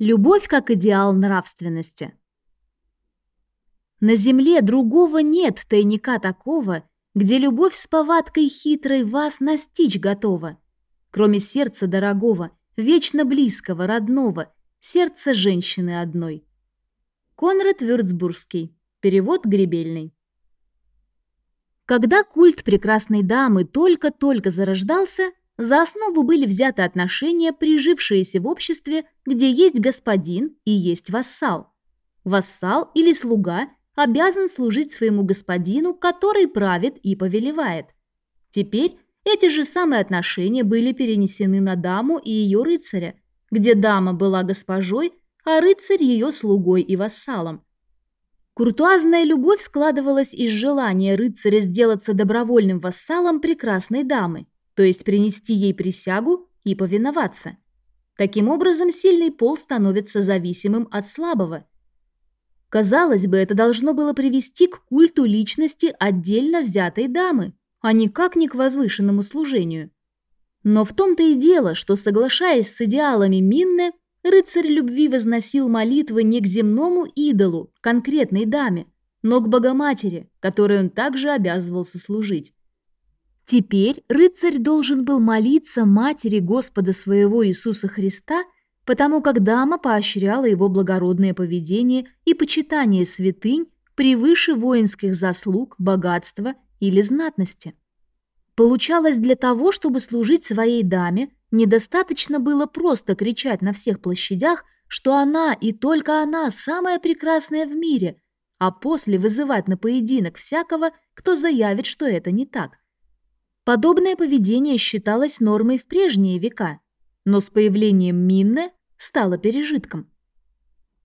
Любовь как идеал нравственности. На земле другого нет тайника такого, где любовь с повадкой хитрой вас настичь готова. Кроме сердца дорогого, вечно близкого, родного, сердца женщины одной. Конрад Вюрцбургский. Перевод Гребельный. Когда культ прекрасной дамы только-только зарождался, за основу были взяты отношения, прижившиеся в обществе, где есть господин и есть вассал. Вассал или слуга обязан служить своему господину, который правит и повелевает. Теперь эти же самые отношения были перенесены на даму и ее рыцаря, где дама была госпожой, а рыцарь ее слугой и вассалом. Куртуазная любовь складывалась из желания рыцаря сделаться добровольным вассалом прекрасной дамы то есть принести ей присягу и повиноваться. Таким образом, сильный пол становится зависимым от слабого. Казалось бы, это должно было привести к культу личности отдельно взятой дамы, а никак не к возвышенному служению. Но в том-то и дело, что, соглашаясь с идеалами Минны, рыцарь любви возносил молитвы не к земному идолу, конкретной даме, но к Богоматери, которой он также обязывался служить. Теперь рыцарь должен был молиться матери Господа своего Иисуса Христа, потому как дама поощряла его благородное поведение и почитание святынь превыше воинских заслуг, богатства или знатности. Получалось, для того, чтобы служить своей даме, недостаточно было просто кричать на всех площадях, что она и только она самая прекрасная в мире, а после вызывать на поединок всякого, кто заявит, что это не так. Подобное поведение считалось нормой в прежние века, но с появлением Минне стало пережитком.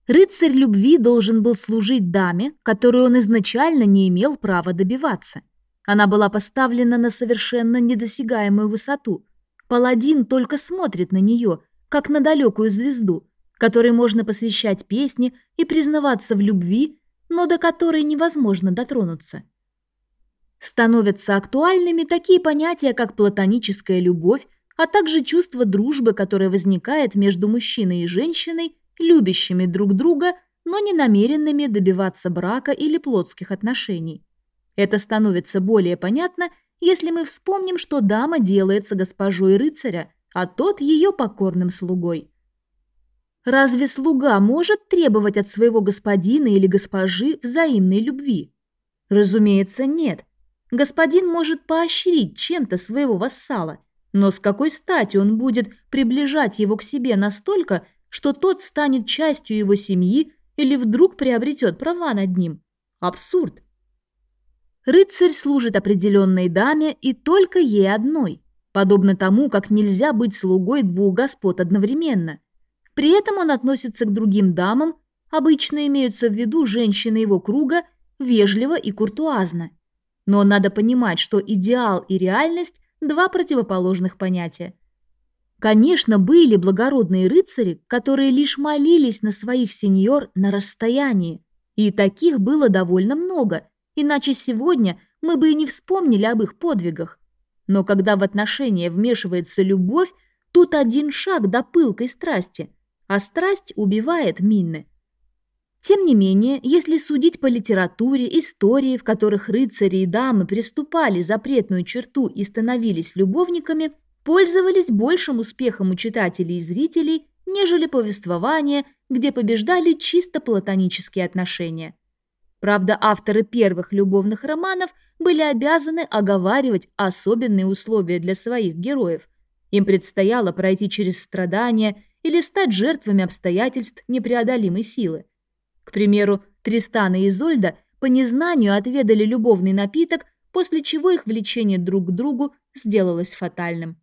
Рыцарь любви должен был служить даме, которую он изначально не имел права добиваться. Она была поставлена на совершенно недосягаемую высоту. Паладин только смотрит на нее, как на далекую звезду, которой можно посвящать песни и признаваться в любви, но до которой невозможно дотронуться. Становятся актуальными такие понятия, как платоническая любовь, а также чувство дружбы, которое возникает между мужчиной и женщиной, любящими друг друга, но не намеренными добиваться брака или плотских отношений. Это становится более понятно, если мы вспомним, что дама делается госпожой рыцаря, а тот ее покорным слугой. Разве слуга может требовать от своего господина или госпожи взаимной любви? Разумеется, нет. Господин может поощрить чем-то своего вассала, но с какой стати он будет приближать его к себе настолько, что тот станет частью его семьи или вдруг приобретет права над ним? Абсурд. Рыцарь служит определенной даме и только ей одной, подобно тому, как нельзя быть слугой двух господ одновременно. При этом он относится к другим дамам, обычно имеются в виду женщины его круга, вежливо и куртуазно. Но надо понимать, что идеал и реальность – два противоположных понятия. Конечно, были благородные рыцари, которые лишь молились на своих сеньор на расстоянии. И таких было довольно много, иначе сегодня мы бы и не вспомнили об их подвигах. Но когда в отношения вмешивается любовь, тут один шаг до пылкой страсти, а страсть убивает Минны. Тем не менее, если судить по литературе, истории, в которых рыцари и дамы приступали запретную черту и становились любовниками, пользовались большим успехом у читателей и зрителей, нежели повествования, где побеждали чисто платонические отношения. Правда, авторы первых любовных романов были обязаны оговаривать особенные условия для своих героев. Им предстояло пройти через страдания или стать жертвами обстоятельств непреодолимой силы. К примеру, Тристан и Изольда по незнанию отведали любовный напиток, после чего их влечение друг к другу сделалось фатальным.